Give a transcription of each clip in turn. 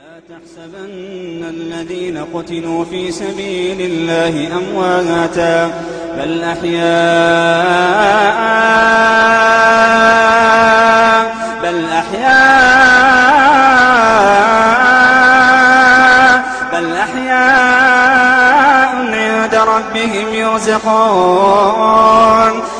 لا تحسبن الذين قتلوا في سبيل الله أمواتا بل أحياء بل أحياء بل أحياء عند ربهم يرزقون.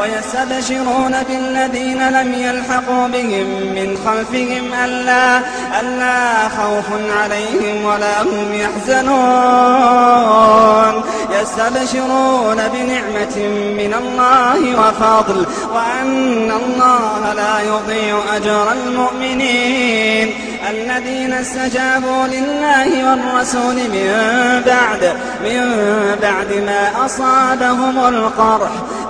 ويستبشرون بالذين لم يلحقوا بهم من خلفهم ألا, ألا خوف عليهم ولا هم يحزنون. يستبشرون بنعمة من الله وفضل وأن الله لا يضيع أجر المؤمنين. الذين استجابوا لله والرسول من بعد من بعد ما أصابهم القرح